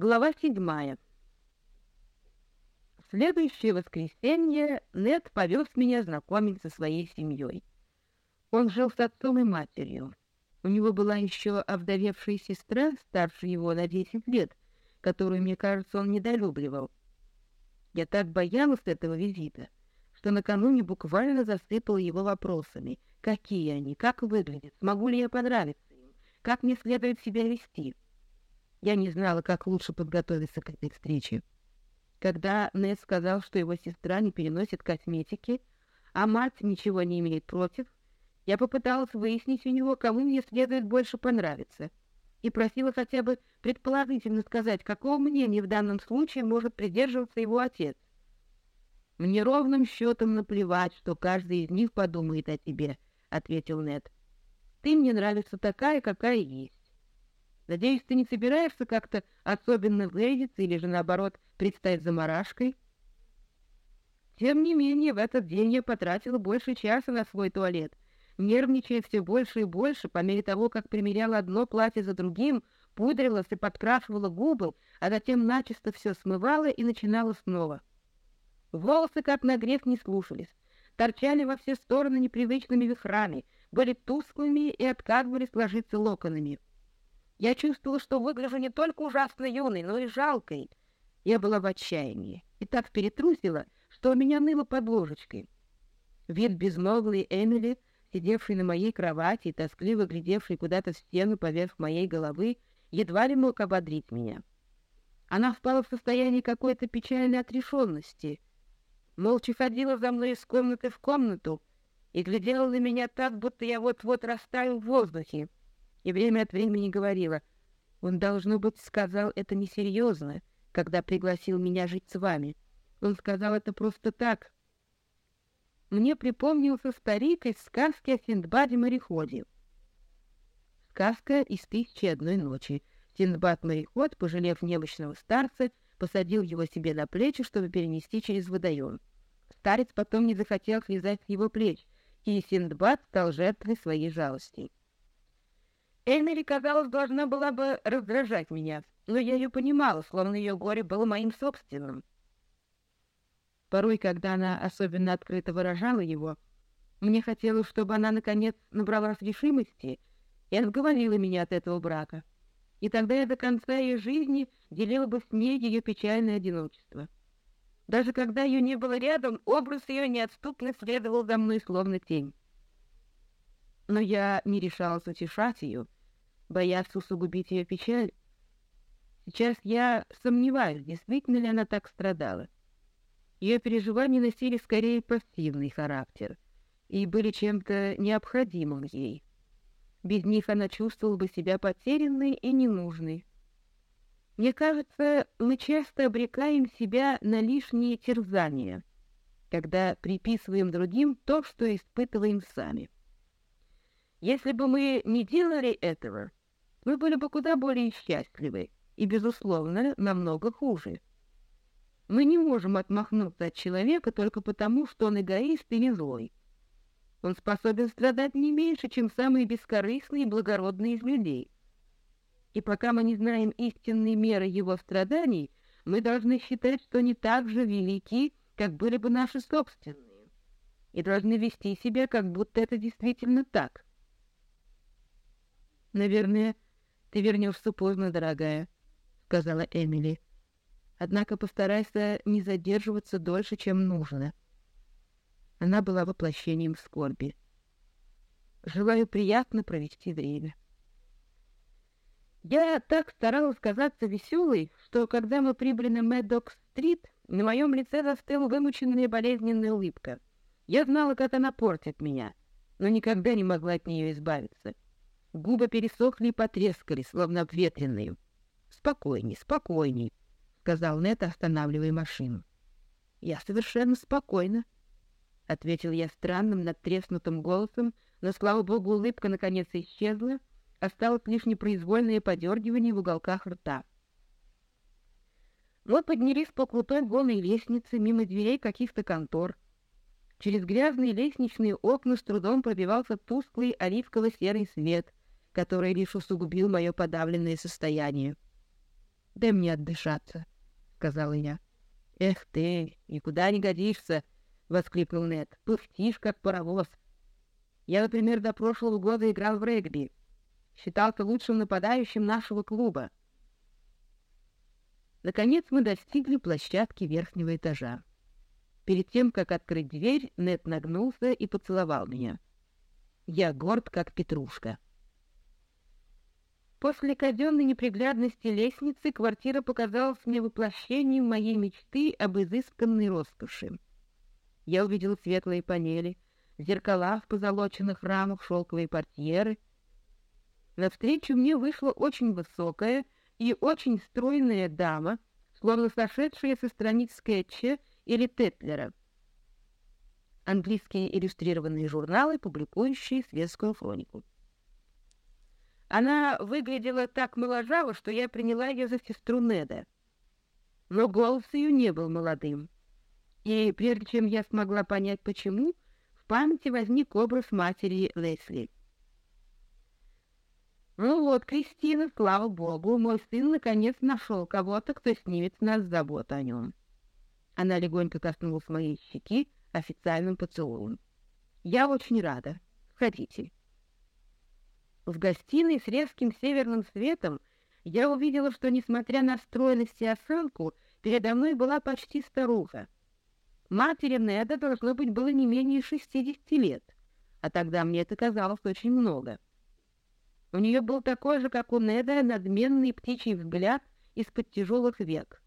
Глава седьмая. В следующее воскресенье Нед повез меня знакомить со своей семьей. Он жил с отцом и матерью. У него была еще овдовевшая сестра, старше его на десять лет, которую, мне кажется, он недолюбливал. Я так боялась этого визита, что накануне буквально засыпала его вопросами. Какие они, как выглядят, смогу ли я понравиться им, как мне следует себя вести — я не знала, как лучше подготовиться к этой встрече. Когда Нед сказал, что его сестра не переносит косметики, а мать ничего не имеет против, я попыталась выяснить у него, кому мне следует больше понравиться, и просила хотя бы предположительно сказать, какого мнения в данном случае может придерживаться его отец. «Мне ровным счетом наплевать, что каждый из них подумает о тебе», — ответил Нед. «Ты мне нравишься такая, какая есть. Надеюсь, ты не собираешься как-то особенно выглядеться или же, наоборот, предстать заморашкой? Тем не менее, в этот день я потратила больше часа на свой туалет, нервничая все больше и больше по мере того, как примеряла одно платье за другим, пудрилась и подкрашивала губы, а затем начисто все смывала и начинала снова. Волосы, как на грех, не слушались, торчали во все стороны непривычными вихрами, были тусклыми и отказывались ложиться локонами. Я чувствовала, что выгляжу не только ужасно юной, но и жалкой. Я была в отчаянии и так перетрусила, что у меня ныло под ложечкой. Вид безмолвной Эмили, сидевшей на моей кровати и тоскливо глядевшей куда-то в стену поверх моей головы, едва ли мог ободрить меня. Она впала в состояние какой-то печальной отрешенности, молча ходила за мной из комнаты в комнату и глядела на меня так, будто я вот-вот растаю в воздухе и время от времени говорила, «Он, должно быть, сказал это несерьезно, когда пригласил меня жить с вами. Он сказал это просто так». Мне припомнился старик из сказки о Синдбаде-мореходе. Сказка из «Тысячи одной ночи». Синдбад-мореход, пожалев немощного старца, посадил его себе на плечи, чтобы перенести через водоем. Старец потом не захотел слезать его плеч, и Синдбад стал жертвой своей жалости. Эмили, казалось, должна была бы раздражать меня, но я ее понимала, словно ее горе было моим собственным. Порой, когда она особенно открыто выражала его, мне хотелось, чтобы она, наконец, набралась решимости и отговорила меня от этого брака. И тогда я до конца ее жизни делила бы с ней ее печальное одиночество. Даже когда ее не было рядом, образ ее неотступно следовал за мной, словно тень. Но я не решалась утешать ее, боясь усугубить ее печаль. Сейчас я сомневаюсь, действительно ли она так страдала. Ее переживания носили скорее пассивный характер и были чем-то необходимым ей. Без них она чувствовала бы себя потерянной и ненужной. Мне кажется, мы часто обрекаем себя на лишние терзания, когда приписываем другим то, что испытываем сами. Если бы мы не делали этого, мы были бы куда более счастливы и, безусловно, намного хуже. Мы не можем отмахнуться от человека только потому, что он эгоист или злой. Он способен страдать не меньше, чем самые бескорыстные и благородные из людей. И пока мы не знаем истинной меры его страданий, мы должны считать, что они так же велики, как были бы наши собственные, и должны вести себя, как будто это действительно так. Наверное, ты вернешься поздно, дорогая, сказала Эмили. Однако постарайся не задерживаться дольше, чем нужно. Она была воплощением скорби. Желаю приятно провести время. Я так старалась казаться веселой, что когда мы прибыли на Мэддок-стрит, на моем лице застыла вымученная болезненная улыбка. Я знала, как она портит меня, но никогда не могла от нее избавиться. Губы пересохли и потрескали, словно обветренные. «Спокойней, спокойней», — сказал Нет, останавливая машину. «Я совершенно спокойна», — ответил я странным, надтреснутым голосом, но, слава богу, улыбка наконец исчезла, осталось лишь непроизвольное подергивание в уголках рта. Мы поднялись по крутой голой лестнице мимо дверей каких-то контор. Через грязные лестничные окна с трудом пробивался тусклый оливково-серый свет, который лишь усугубил мое подавленное состояние. «Дай мне отдышаться», — сказала я. «Эх ты, никуда не годишься!» — воскликнул Нед. «Пыхтишь, как паровоз. Я, например, до прошлого года играл в регби. Считался лучшим нападающим нашего клуба. Наконец мы достигли площадки верхнего этажа. Перед тем, как открыть дверь, Нед нагнулся и поцеловал меня. Я горд, как петрушка. После казенной неприглядности лестницы квартира показалась мне воплощением моей мечты об изысканной роскоши. Я увидел светлые панели, зеркала в позолоченных рамах, шелковые портьеры. Навстречу мне вышла очень высокая и очень стройная дама, словно сошедшая со страниц скетча или Тетлера. Английские иллюстрированные журналы, публикующие светскую хронику. Она выглядела так моложаво, что я приняла ее за сестру Неда. Но голос ее не был молодым. И прежде чем я смогла понять, почему, в памяти возник образ матери Лесли. «Ну вот, Кристина, слава богу, мой сын наконец нашел кого-то, кто снимет с нас заботу о нем». Она легонько коснулась моей щеки официальным поцелуем. «Я очень рада. Входите». В гостиной с резким северным светом я увидела, что, несмотря на стройность и осанку, передо мной была почти старуха. Матери Неда, должно быть, было не менее шестидесяти лет, а тогда мне это казалось очень много. У нее был такой же, как у Неда, надменный птичий взгляд из-под тяжелых век.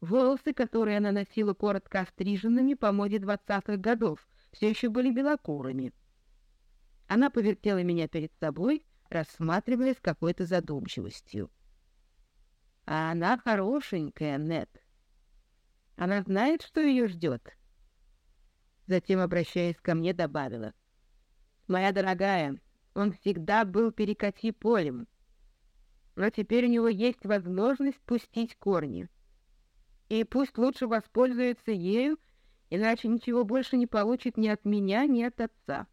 Волосы, которые она носила коротко остриженными по моде двадцатых годов, все еще были белокурыми. Она повертела меня перед собой рассматривая с какой-то задумчивостью. «А она хорошенькая, Нет. Она знает, что ее ждет?» Затем, обращаясь ко мне, добавила. «Моя дорогая, он всегда был перекати полем, но теперь у него есть возможность пустить корни. И пусть лучше воспользуется ею, иначе ничего больше не получит ни от меня, ни от отца».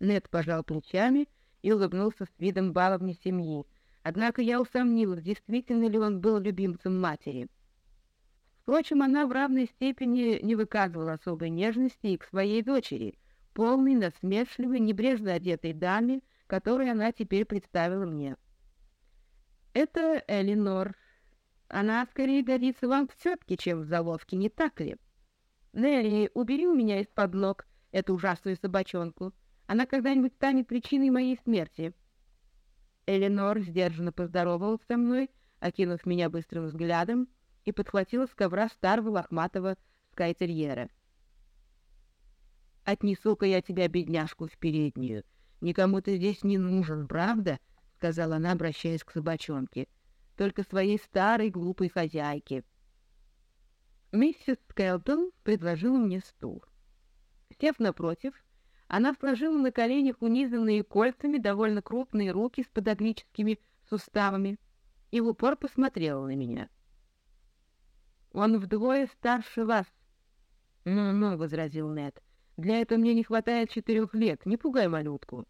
Нет пожал плечами и улыбнулся с видом баловни семьи. Однако я усомнилась, действительно ли он был любимцем матери. Впрочем, она в равной степени не выказывала особой нежности и к своей дочери, полной, насмешливой, небрежно одетой даме, которую она теперь представила мне. «Это Элинор. Она скорее годится вам в тетке, чем в заловке, не так ли? Нелли, убери у меня из-под ног эту ужасную собачонку она когда-нибудь станет причиной моей смерти. Эленор сдержанно поздоровалась со мной, окинув меня быстрым взглядом, и подхватила с ковра старого лохматого скайтерьера. «Отнесу-ка я тебя, бедняжку, в переднюю. Никому ты здесь не нужен, правда?» — сказала она, обращаясь к собачонке. «Только своей старой глупой хозяйке». Миссис Скелтон предложила мне стул. Сев напротив, она сложила на коленях унизанные кольцами довольно крупные руки с подогническими суставами и в упор посмотрела на меня. «Он вдвое старше вас». «Ну-ну», — возразил Нед, — «для этого мне не хватает четырех лет, не пугай малютку».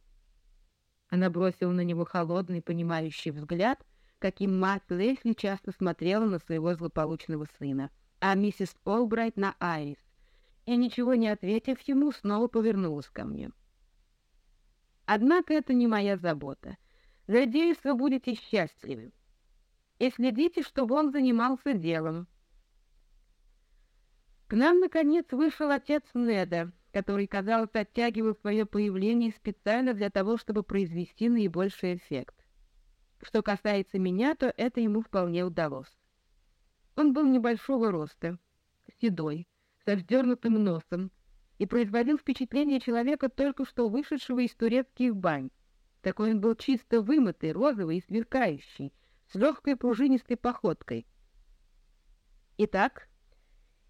Она бросила на него холодный, понимающий взгляд, каким мать Лесли часто смотрела на своего злополучного сына, а миссис Олбрайт на Айрис и, ничего не ответив ему, снова повернулась ко мне. Однако это не моя забота. Надеюсь, вы будете счастливы. И следите, чтобы он занимался делом. К нам, наконец, вышел отец Неда, который, казалось, оттягивал свое появление специально для того, чтобы произвести наибольший эффект. Что касается меня, то это ему вполне удалось. Он был небольшого роста, седой, со вздернутым носом и производил впечатление человека, только что вышедшего из турецких бань. Такой он был чисто вымытый, розовый и сверкающий, с легкой пружинистой походкой. «Итак,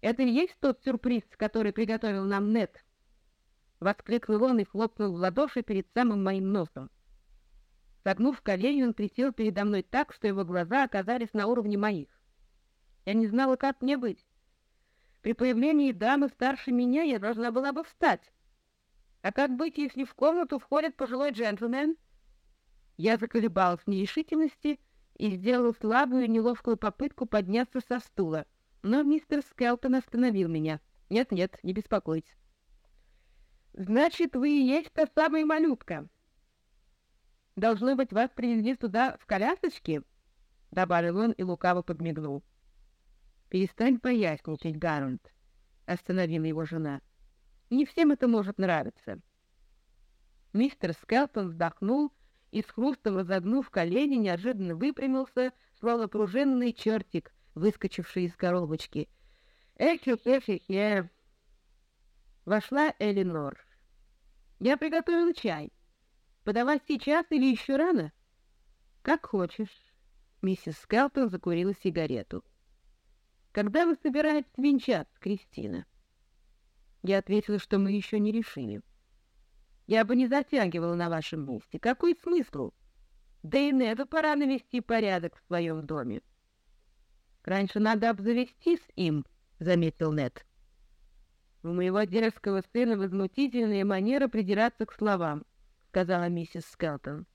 это и есть тот сюрприз, который приготовил нам Нет?» Воскликнул он и хлопнул в ладоши перед самым моим носом. Согнув колени, он присел передо мной так, что его глаза оказались на уровне моих. Я не знала, как мне быть. При появлении дамы старше меня я должна была бы встать. А как быть, если в комнату входит пожилой джентльмен? Я заколебалась в нерешительности и сделал слабую неловкую попытку подняться со стула, но мистер Скелтон остановил меня. «Нет-нет, не беспокойтесь». «Значит, вы и есть та самая малютка?» «Должно быть, вас привезли сюда в колясочке?» — добавил он и лукаво подмигнул. «Перестань поясничать, Гарольд», — остановила его жена. «Не всем это может нравиться». Мистер Скелтон вздохнул и с хрустом разогнув колени, неожиданно выпрямился, словно пружинный чертик, выскочивший из коробочки. «Эхе-эхе-хе!» Вошла Элинор. «Я приготовила чай. Подавать сейчас или еще рано?» «Как хочешь». Миссис Скелтон закурила сигарету. «Когда вы собираетесь венчаться, Кристина?» Я ответила, что мы еще не решили. Я бы не затягивала на вашем месте. Какой смысл? Да и Неду пора навести порядок в своем доме. Раньше надо обзавестись им, — заметил Нед. У моего дерзкого сына возмутительная манера придираться к словам, — сказала миссис Скелтон.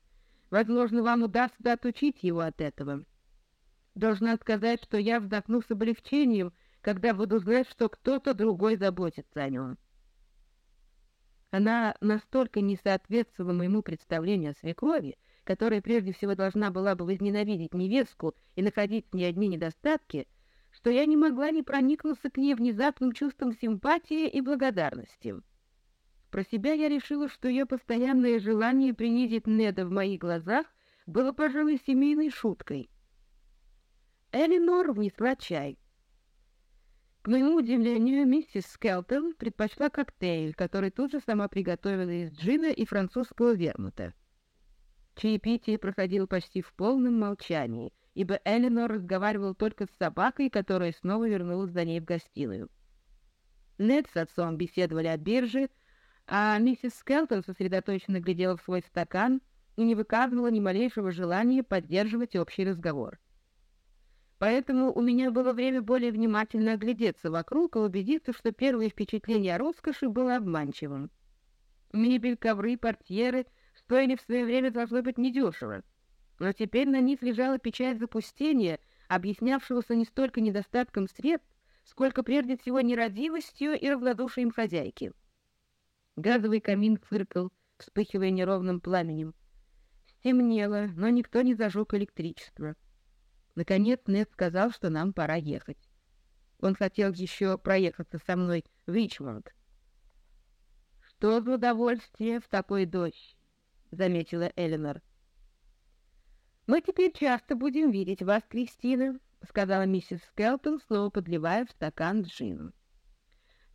Возможно, вам удастся отучить его от этого. Должна сказать, что я вздохну с облегчением, когда буду знать, что кто-то другой заботится о нем. Она настолько не соответствовала моему представлению о свекрови, которая прежде всего должна была бы возненавидеть невестку и находить в ней одни недостатки, что я не могла не проникнуться к ней внезапным чувством симпатии и благодарности. Про себя я решила, что ее постоянное желание принизить Неда в моих глазах было, пожалуй, семейной шуткой. Элинор внесла чай. К моему удивлению, миссис Скелтон предпочла коктейль, который тут же сама приготовила из джина и французского вермута. Чаепитие проходило почти в полном молчании, ибо Эленор разговаривал только с собакой, которая снова вернулась за ней в гостиную. Нед с отцом беседовали о бирже, а миссис Скелтон сосредоточенно глядела в свой стакан и не выказывала ни малейшего желания поддерживать общий разговор. Поэтому у меня было время более внимательно оглядеться вокруг и убедиться, что первое впечатление о роскоши было обманчивым. Мебель, ковры, портьеры стоили в свое время, должно быть, недешево. Но теперь на них лежала печать запустения, объяснявшегося не столько недостатком средств, сколько прежде всего нерадивостью и равнодушием хозяйки. Газовый камин фыркал, вспыхивая неровным пламенем. Стемнело, но никто не зажег электричество. Наконец Нед сказал, что нам пора ехать. Он хотел еще проехаться со мной в Ричмонд. «Что за удовольствие в такой дождь?» — заметила Эленор. «Мы теперь часто будем видеть вас, Кристина», — сказала миссис Скелтон, снова подливая в стакан джин.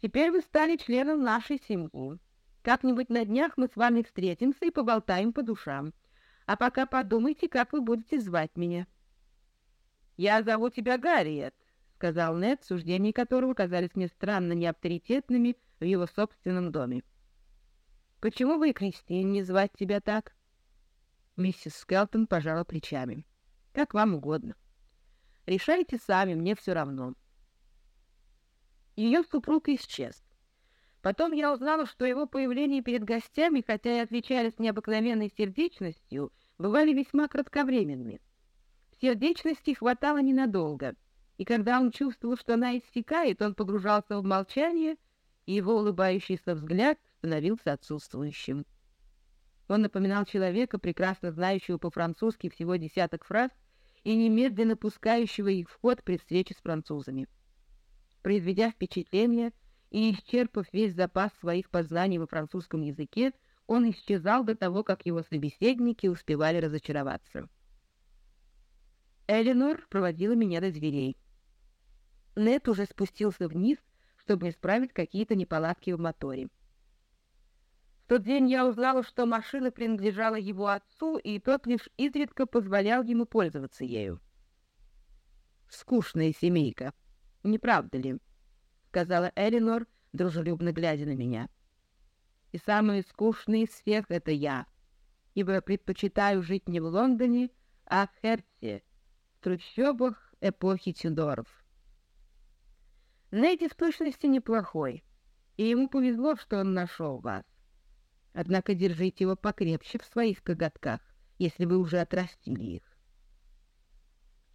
«Теперь вы стали членом нашей семьи. Как-нибудь на днях мы с вами встретимся и поболтаем по душам. А пока подумайте, как вы будете звать меня». «Я зову тебя Гарриет», — сказал Нед, суждения которого казались мне странно неавторитетными в его собственном доме. «Почему вы, Кристин, не звать тебя так?» Миссис Скелтон пожала плечами. «Как вам угодно. Решайте сами, мне все равно». Ее супруг исчез. Потом я узнала, что его появление перед гостями, хотя и отличались необыкновенной сердечностью, бывали весьма кратковременными. Сердечности хватало ненадолго, и когда он чувствовал, что она истекает, он погружался в молчание, и его улыбающийся взгляд становился отсутствующим. Он напоминал человека, прекрасно знающего по-французски всего десяток фраз и немедленно пускающего их в ход при встрече с французами. Произведя впечатление и исчерпав весь запас своих познаний во французском языке, он исчезал до того, как его собеседники успевали разочароваться. Эленор проводила меня до дверей. Нет уже спустился вниз, чтобы исправить какие-то неполадки в моторе. В тот день я узнала, что машина принадлежала его отцу, и тот лишь изредка позволял ему пользоваться ею. «Скучная семейка, не правда ли?» — сказала Эленор, дружелюбно глядя на меня. «И самый скучный из всех — это я, ибо предпочитаю жить не в Лондоне, а в Херте, трущобах эпохи Тюдоров. Нейти в точности неплохой, и ему повезло, что он нашел вас. Однако держите его покрепче в своих коготках, если вы уже отрастили их.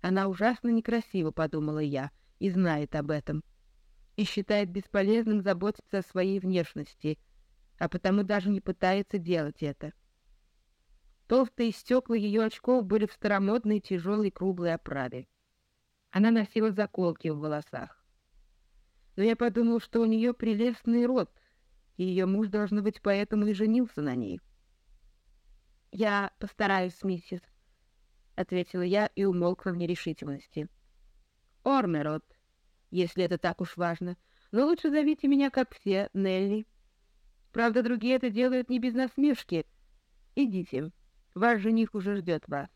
Она ужасно некрасива, подумала я, и знает об этом. И считает бесполезным заботиться о своей внешности, а потому даже не пытается делать это. Толстые стекла ее очков были в старомодной тяжелой круглой оправе. Она носила заколки в волосах. Но я подумал, что у нее прелестный рот, и ее муж, должно быть, поэтому и женился на ней. «Я постараюсь, миссис», — ответила я и умолкла в нерешительности. «Ормерот, если это так уж важно, но лучше зовите меня, как все, Нелли. Правда, другие это делают не без насмешки. Идите, ваш жених уже ждет вас.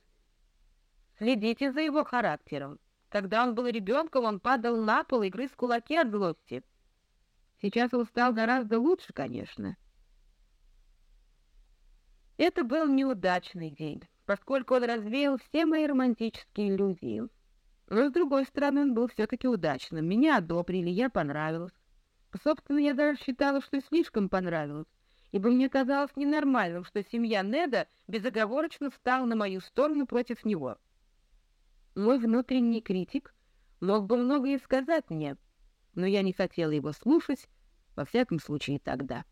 Следите за его характером. Когда он был ребенком, он падал на пол и грыз кулаки от злости. Сейчас он стал гораздо лучше, конечно». Это был неудачный день, поскольку он развеял все мои романтические иллюзии. Но, с другой стороны, он был все-таки удачным. Меня одобрили, я понравилась. Собственно, я даже считала, что слишком понравилась, ибо мне казалось ненормальным, что семья Неда безоговорочно встала на мою сторону против него. Мой внутренний критик мог бы многое сказать мне, но я не хотела его слушать, во всяком случае тогда.